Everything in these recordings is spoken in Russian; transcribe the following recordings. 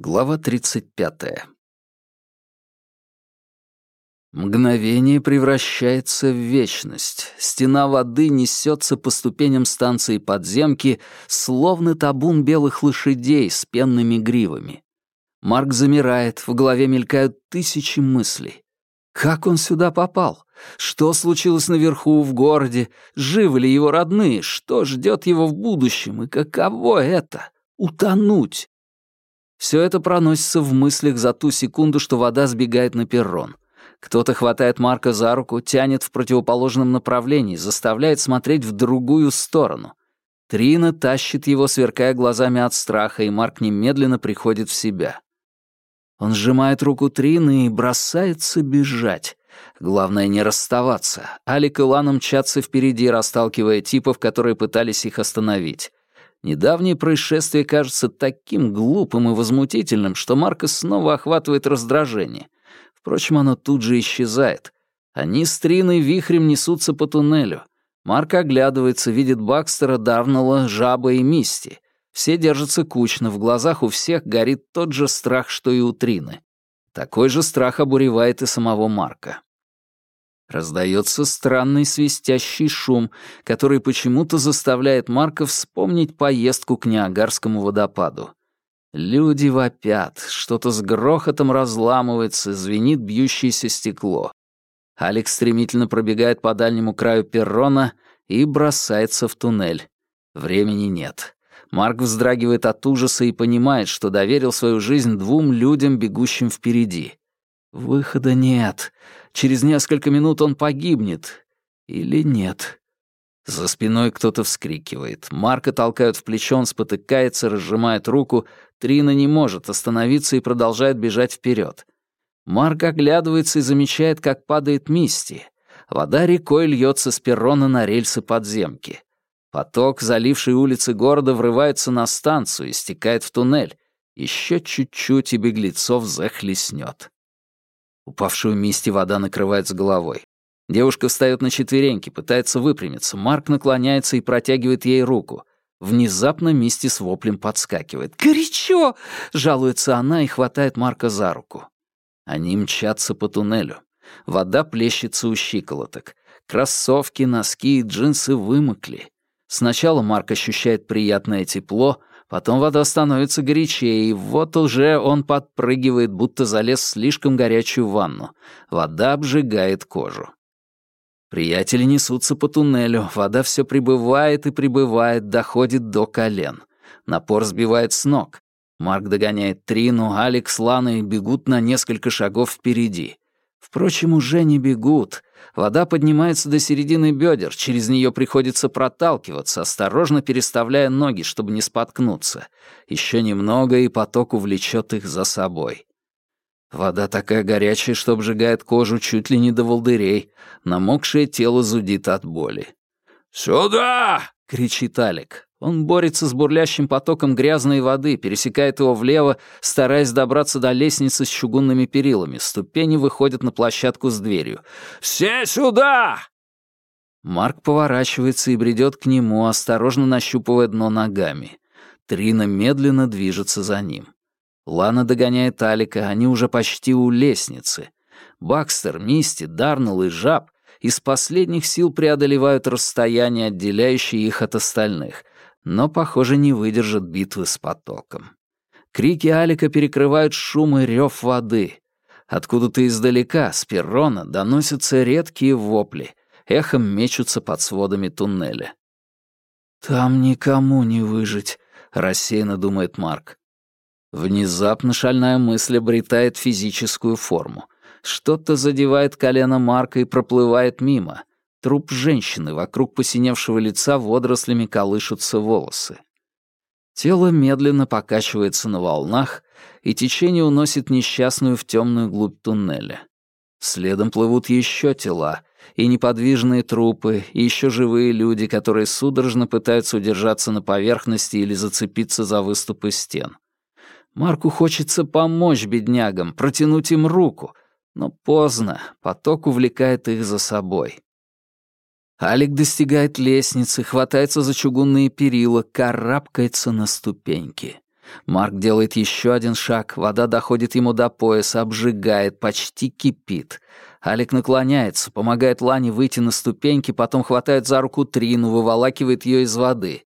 Глава 35. Мгновение превращается в вечность. Стена воды несется по ступеням станции подземки, словно табун белых лошадей с пенными гривами. Марк замирает, в голове мелькают тысячи мыслей. Как он сюда попал? Что случилось наверху, в городе? Живы ли его родные? Что ждет его в будущем? И каково это — утонуть? Все это проносится в мыслях за ту секунду, что вода сбегает на перрон. Кто-то хватает Марка за руку, тянет в противоположном направлении, заставляет смотреть в другую сторону. Трина тащит его, сверкая глазами от страха, и Марк немедленно приходит в себя. Он сжимает руку Трины и бросается бежать. Главное не расставаться. Алик и Лана мчатся впереди, расталкивая типов, которые пытались их остановить. Недавнее происшествие кажется таким глупым и возмутительным, что Марка снова охватывает раздражение. Впрочем, оно тут же исчезает. Они с Триной вихрем несутся по туннелю. Марк оглядывается, видит Бакстера, Дарнелла, Жаба и Мисти. Все держатся кучно, в глазах у всех горит тот же страх, что и у Трины. Такой же страх обуревает и самого Марка. Раздается странный свистящий шум, который почему-то заставляет Марка вспомнить поездку к Ниагарскому водопаду. Люди вопят, что-то с грохотом разламывается, звенит бьющееся стекло. Алекс стремительно пробегает по дальнему краю перрона и бросается в туннель. Времени нет. Марк вздрагивает от ужаса и понимает, что доверил свою жизнь двум людям, бегущим впереди. Выхода нет. Через несколько минут он погибнет. Или нет? За спиной кто-то вскрикивает. Марка толкают в плечо, он спотыкается, разжимает руку. Трина не может остановиться и продолжает бежать вперед. Марк оглядывается и замечает, как падает Мисти. Вода рекой льется с перрона на рельсы подземки. Поток, заливший улицы города, врывается на станцию и стекает в туннель. Еще чуть-чуть, и беглецов захлестнет. Упавшую Мисти вода накрывает с головой. Девушка встает на четвереньки, пытается выпрямиться. Марк наклоняется и протягивает ей руку. Внезапно Мисти с воплем подскакивает. «Горячо!» — жалуется она и хватает Марка за руку. Они мчатся по туннелю. Вода плещется у щиколоток. Кроссовки, носки и джинсы вымокли. Сначала Марк ощущает приятное тепло, Потом вода становится горячее, и вот уже он подпрыгивает, будто залез в слишком горячую ванну. Вода обжигает кожу. Приятели несутся по туннелю, вода все прибывает и прибывает, доходит до колен. Напор сбивает с ног. Марк догоняет Трину, Алекс, Лана и бегут на несколько шагов впереди. Впрочем, уже не бегут. Вода поднимается до середины бедер, через нее приходится проталкиваться, осторожно переставляя ноги, чтобы не споткнуться. Еще немного, и поток увлечет их за собой. Вода такая горячая, что обжигает кожу чуть ли не до волдырей. Намокшее тело зудит от боли. «Сюда!» — кричит Алик. Он борется с бурлящим потоком грязной воды, пересекает его влево, стараясь добраться до лестницы с чугунными перилами. Ступени выходят на площадку с дверью. «Все сюда!» Марк поворачивается и бредет к нему, осторожно нащупывая дно ногами. Трина медленно движется за ним. Лана догоняет Алика, они уже почти у лестницы. Бакстер, Мисти, Дарнелл и Жаб из последних сил преодолевают расстояние, отделяющее их от остальных — но, похоже, не выдержат битвы с потоком. Крики Алика перекрывают шум и рев воды. Откуда-то издалека, с перрона, доносятся редкие вопли, эхом мечутся под сводами туннеля. «Там никому не выжить», — рассеянно думает Марк. Внезапно шальная мысль обретает физическую форму. Что-то задевает колено Марка и проплывает мимо. Труп женщины, вокруг посиневшего лица водорослями колышутся волосы. Тело медленно покачивается на волнах, и течение уносит несчастную в темную глубь туннеля. Следом плывут еще тела, и неподвижные трупы, и еще живые люди, которые судорожно пытаются удержаться на поверхности или зацепиться за выступы стен. Марку хочется помочь беднягам, протянуть им руку, но поздно, поток увлекает их за собой. Алик достигает лестницы, хватается за чугунные перила, карабкается на ступеньки. Марк делает еще один шаг, вода доходит ему до пояса, обжигает, почти кипит. Алик наклоняется, помогает Лане выйти на ступеньки, потом хватает за руку Трину, выволакивает ее из воды.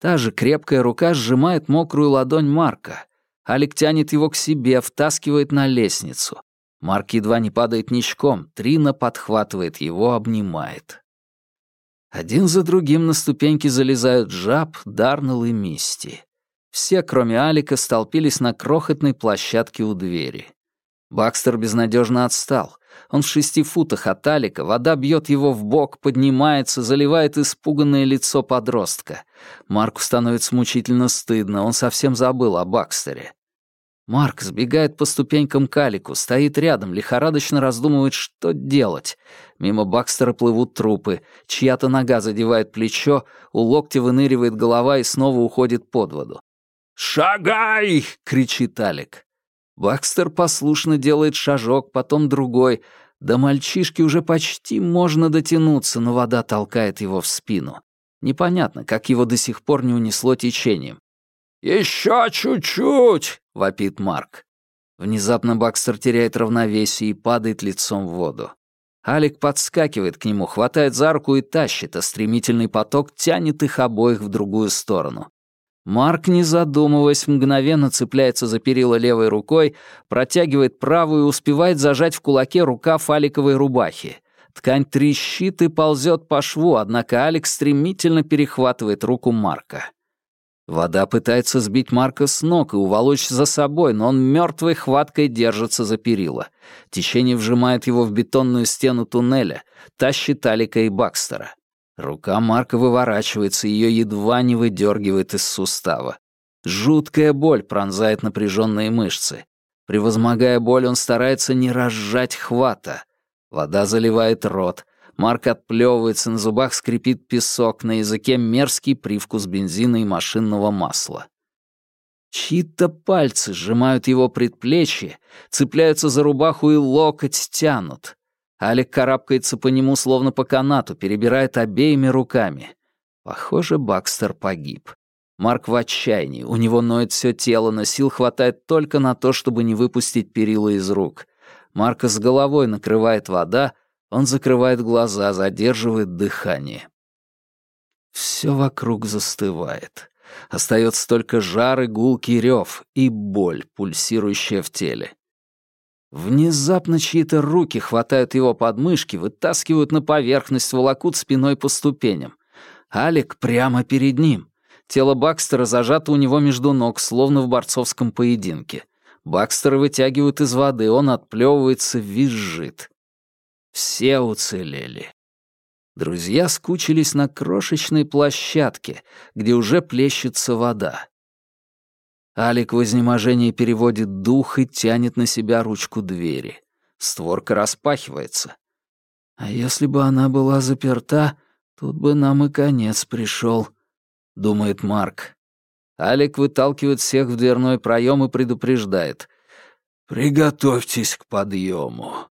Та же крепкая рука сжимает мокрую ладонь Марка. Алик тянет его к себе, втаскивает на лестницу. Марк едва не падает ничком, Трина подхватывает его, обнимает. Один за другим на ступеньки залезают Жаб, Дарнелл и Мисти. Все, кроме Алика, столпились на крохотной площадке у двери. Бакстер безнадежно отстал. Он в шести футах от Алика, вода бьет его в бок, поднимается, заливает испуганное лицо подростка. Марку становится мучительно стыдно, он совсем забыл о Бакстере. Марк сбегает по ступенькам к Алику, стоит рядом, лихорадочно раздумывает, что делать. Мимо Бакстера плывут трупы, чья-то нога задевает плечо, у локтя выныривает голова и снова уходит под воду. «Шагай!» — кричит Алик. Бакстер послушно делает шажок, потом другой. До мальчишки уже почти можно дотянуться, но вода толкает его в спину. Непонятно, как его до сих пор не унесло течением. «Еще чуть-чуть!» — вопит Марк. Внезапно Бакстер теряет равновесие и падает лицом в воду. Алик подскакивает к нему, хватает за руку и тащит, а стремительный поток тянет их обоих в другую сторону. Марк, не задумываясь, мгновенно цепляется за перила левой рукой, протягивает правую и успевает зажать в кулаке рукав аликовой рубахи. Ткань трещит и ползет по шву, однако Алекс стремительно перехватывает руку Марка. Вода пытается сбить Марка с ног и уволочь за собой, но он мертвой хваткой держится за перила. Течение вжимает его в бетонную стену туннеля, тащит Алика и Бакстера. Рука Марка выворачивается, ее едва не выдергивает из сустава. Жуткая боль пронзает напряженные мышцы. Превозмогая боль, он старается не разжать хвата. Вода заливает рот. Марк отплевывается, на зубах скрипит песок, на языке мерзкий привкус бензина и машинного масла. Чьи-то пальцы сжимают его предплечье, цепляются за рубаху и локоть тянут. Алик карабкается по нему, словно по канату, перебирает обеими руками. Похоже, Бакстер погиб. Марк в отчаянии, у него ноет все тело, но сил хватает только на то, чтобы не выпустить перила из рук. Марка с головой накрывает вода, он закрывает глаза, задерживает дыхание. Все вокруг застывает. Остается только жар и гулкий рев и боль, пульсирующая в теле. Внезапно чьи-то руки хватают его подмышки, вытаскивают на поверхность, волокут спиной по ступеням. Алик прямо перед ним. Тело Бакстера зажато у него между ног, словно в борцовском поединке. Бакстера вытягивают из воды, он отплевывается, визжит. Все уцелели. Друзья скучились на крошечной площадке, где уже плещется вода. Алик в изнеможении переводит дух и тянет на себя ручку двери. Створка распахивается. А если бы она была заперта, тут бы нам и конец пришел, думает Марк. Алик выталкивает всех в дверной проем и предупреждает. «Приготовьтесь к подъему».